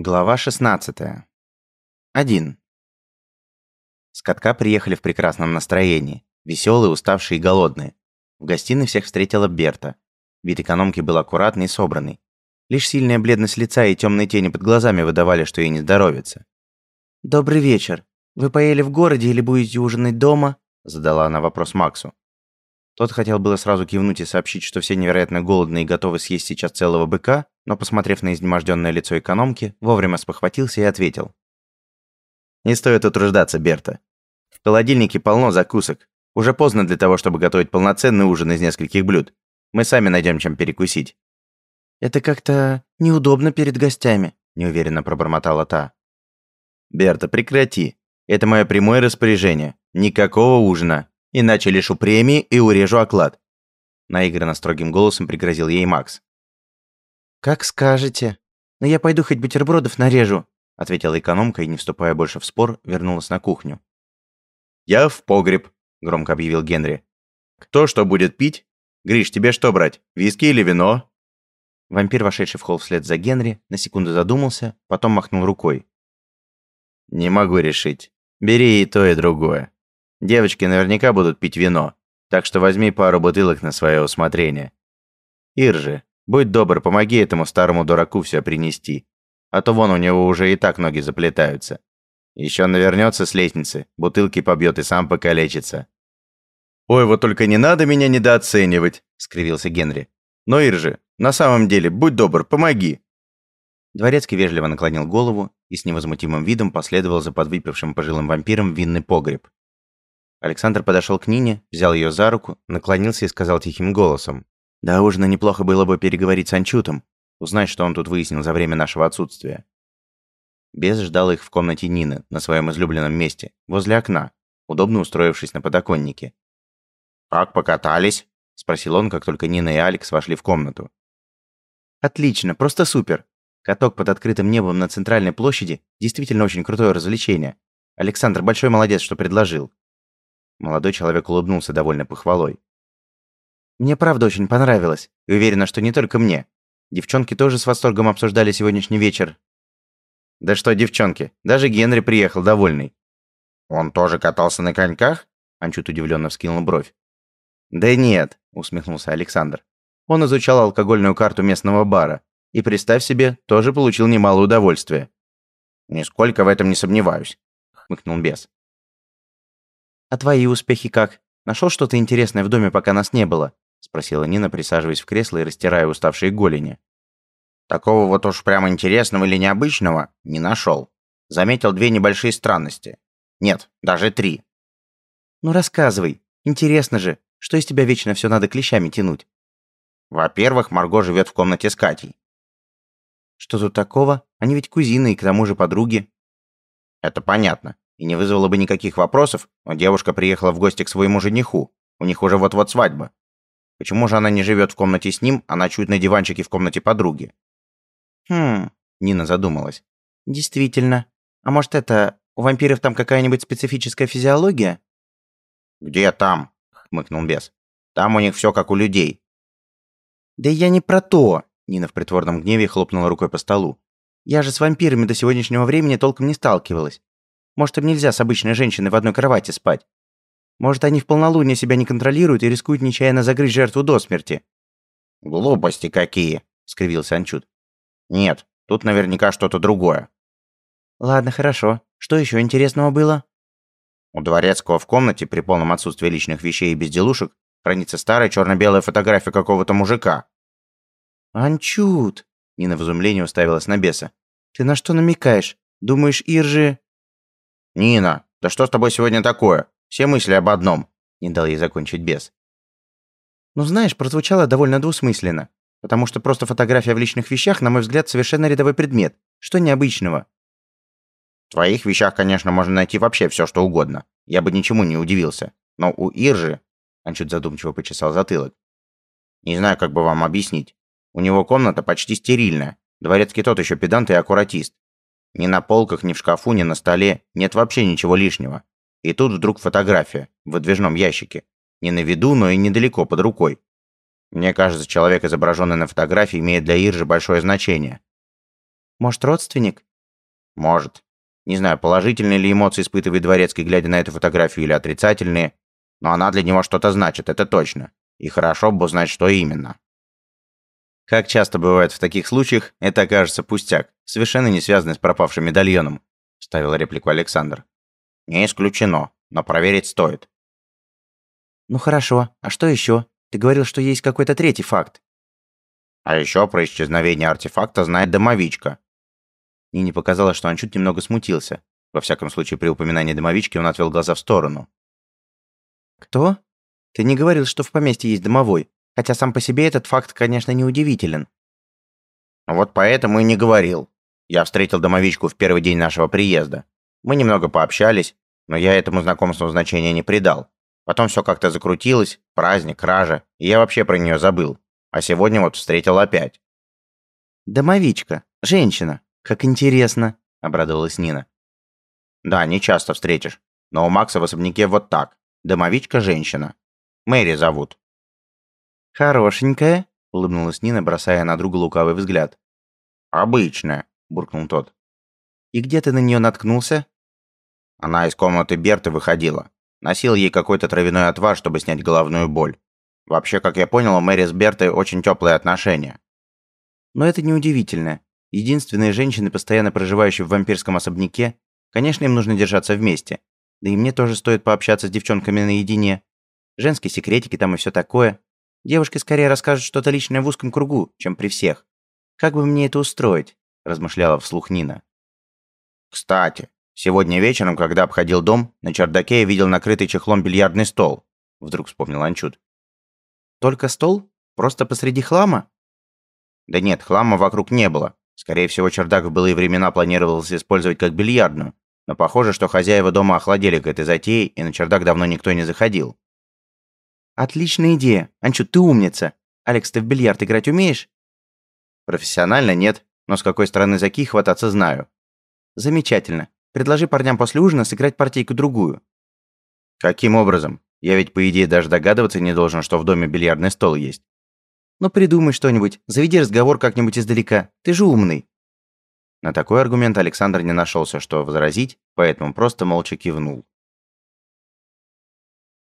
Глава 16. 1. С катка приехали в прекрасном настроении. Веселые, уставшие и голодные. В гостиной всех встретила Берта. Вид экономки был аккуратный и собранный. Лишь сильная бледность лица и темные тени под глазами выдавали, что ей не здоровится. «Добрый вечер. Вы поели в городе или будете ужинать дома?» Задала она вопрос Максу. Тот хотел было сразу кивнуть и сообщить, что все невероятно голодные и готовы съесть сейчас целого быка, но, посмотрев на изнеможденное лицо экономки, вовремя спохватился и ответил. «Не стоит утруждаться, Берта. В холодильнике полно закусок. Уже поздно для того, чтобы готовить полноценный ужин из нескольких блюд. Мы сами найдем чем перекусить». «Это как-то неудобно перед гостями», – неуверенно пробормотала та. «Берта, прекрати. Это мое прямое распоряжение. Никакого ужина. Иначе лишу премии и урежу оклад. Наигранно строгим голосом пригрозил ей Макс. «Как скажете. Но я пойду хоть бутербродов нарежу», ответила экономка и, не вступая больше в спор, вернулась на кухню. «Я в погреб», – громко объявил Генри. «Кто что будет пить? Гриш, тебе что брать, виски или вино?» Вампир, вошедший в холл вслед за Генри, на секунду задумался, потом махнул рукой. «Не могу решить. Бери и то, и другое. Девочки наверняка будут пить вино, так что возьми пару бутылок на свое усмотрение. Иржи, будь добр, помоги этому старому дураку все принести, а то вон у него уже и так ноги заплетаются. Еще навернется с лестницы, бутылки побьет и сам покалечится. «Ой, вот только не надо меня недооценивать», — скривился Генри. «Но, Иржи, на самом деле, будь добр, помоги». Дворецкий вежливо наклонил голову и с невозмутимым видом последовал за подвыпившим пожилым вампиром винный погреб. Александр подошел к Нине, взял ее за руку, наклонился и сказал тихим голосом. «Да ужина неплохо было бы переговорить с Анчутом, узнать, что он тут выяснил за время нашего отсутствия». Бес ждал их в комнате Нины, на своем излюбленном месте, возле окна, удобно устроившись на подоконнике. «Как покатались?» – спросил он, как только Нина и Алекс вошли в комнату. «Отлично, просто супер. Каток под открытым небом на центральной площади – действительно очень крутое развлечение. Александр большой молодец, что предложил. Молодой человек улыбнулся довольно похвалой. «Мне правда очень понравилось, и уверена, что не только мне. Девчонки тоже с восторгом обсуждали сегодняшний вечер». «Да что девчонки, даже Генри приехал довольный». «Он тоже катался на коньках?» Анчут удивленно вскинул бровь. «Да нет», — усмехнулся Александр. «Он изучал алкогольную карту местного бара и, представь себе, тоже получил немало удовольствия». «Нисколько в этом не сомневаюсь», — хмыкнул бес. «А твои успехи как? Нашел что-то интересное в доме, пока нас не было?» – спросила Нина, присаживаясь в кресло и растирая уставшие голени. «Такого вот уж прямо интересного или необычного не нашел. Заметил две небольшие странности. Нет, даже три». «Ну рассказывай. Интересно же. Что из тебя вечно все надо клещами тянуть?» «Во-первых, Марго живет в комнате с Катей». «Что тут такого? Они ведь кузины и к тому же подруги». «Это понятно и не вызвало бы никаких вопросов, но девушка приехала в гости к своему жениху. У них уже вот-вот свадьба. Почему же она не живет в комнате с ним, а ночует на диванчике в комнате подруги? Хм, Нина задумалась. Действительно. А может это, у вампиров там какая-нибудь специфическая физиология? Где там? хмыкнул бес. Там у них все как у людей. Да я не про то. Нина в притворном гневе хлопнула рукой по столу. Я же с вампирами до сегодняшнего времени толком не сталкивалась. Может, им нельзя с обычной женщиной в одной кровати спать? Может, они в полнолуние себя не контролируют и рискуют нечаянно загрызть жертву до смерти?» «Глупости какие!» — скривился Анчут. «Нет, тут наверняка что-то другое». «Ладно, хорошо. Что еще интересного было?» У Дворецкого в комнате при полном отсутствии личных вещей и безделушек хранится старая черно-белая фотография какого-то мужика. «Анчут!» — Нина в изумлении уставилась на беса. «Ты на что намекаешь? Думаешь, Иржи...» «Нина, да что с тобой сегодня такое? Все мысли об одном», – не дал ей закончить бес. «Ну знаешь, прозвучало довольно двусмысленно, потому что просто фотография в личных вещах, на мой взгляд, совершенно рядовой предмет. Что необычного?» «В твоих вещах, конечно, можно найти вообще все, что угодно. Я бы ничему не удивился. Но у Иржи...» Он чуть задумчиво почесал затылок. «Не знаю, как бы вам объяснить. У него комната почти стерильная. Дворецкий тот еще педант и аккуратист. Ни на полках, ни в шкафу, ни на столе нет вообще ничего лишнего. И тут вдруг фотография в выдвижном ящике. Не на виду, но и недалеко под рукой. Мне кажется, человек, изображенный на фотографии, имеет для Иржи большое значение. «Может, родственник?» Может. Не знаю, положительные ли эмоции испытывает Дворецкий, глядя на эту фотографию, или отрицательные. Но она для него что-то значит, это точно. И хорошо бы узнать, что именно. Как часто бывает в таких случаях, это окажется пустяк, совершенно не связанный с пропавшим медальоном, вставил реплику Александр. Не исключено, но проверить стоит. Ну хорошо, а что еще? Ты говорил, что есть какой-то третий факт. А еще про исчезновение артефакта знает домовичка. Нине показалось, что он чуть немного смутился. Во всяком случае, при упоминании домовички он отвел глаза в сторону. «Кто? Ты не говорил, что в поместье есть домовой, хотя сам по себе этот факт, конечно, не удивителен». «Вот поэтому и не говорил. Я встретил домовичку в первый день нашего приезда. Мы немного пообщались, но я этому знакомству значения не придал. Потом все как-то закрутилось, праздник, кража, и я вообще про нее забыл. А сегодня вот встретил опять». «Домовичка. Женщина. Как интересно», — обрадовалась Нина. «Да, не часто встретишь. Но у Макса в особняке вот так. Домовичка женщина. Мэри зовут». «Хорошенькая», — улыбнулась Нина, бросая на друга лукавый взгляд. «Обычная», — буркнул тот. «И где ты на нее наткнулся?» Она из комнаты Берты выходила. Носил ей какой-то травяной отвар, чтобы снять головную боль. Вообще, как я понял, у Мэри с Бертой очень теплые отношения. Но это неудивительно. Единственные женщины, постоянно проживающие в вампирском особняке, конечно, им нужно держаться вместе. Да и мне тоже стоит пообщаться с девчонками наедине. Женские секретики там и все такое. Девушки скорее расскажут что-то личное в узком кругу, чем при всех. Как бы мне это устроить? размышляла вслух Нина. Кстати, сегодня вечером, когда обходил дом, на чердаке я видел накрытый чехлом бильярдный стол. Вдруг вспомнил Анчут. Только стол? Просто посреди хлама? Да нет, хлама вокруг не было. Скорее всего, чердак в былые времена планировалось использовать как бильярдную. Но похоже, что хозяева дома охладели к этой затее, и на чердак давно никто не заходил. Отличная идея. Анчут, ты умница. Алекс, ты в бильярд играть умеешь? Профессионально нет, но с какой стороны за кий хвататься знаю. Замечательно. Предложи парням после ужина сыграть партийку-другую. Каким образом? Я ведь, по идее, даже догадываться не должен, что в доме бильярдный стол есть. Ну придумай что-нибудь, заведи разговор как-нибудь издалека. Ты же умный. На такой аргумент Александр не нашелся, что возразить, поэтому просто молча кивнул.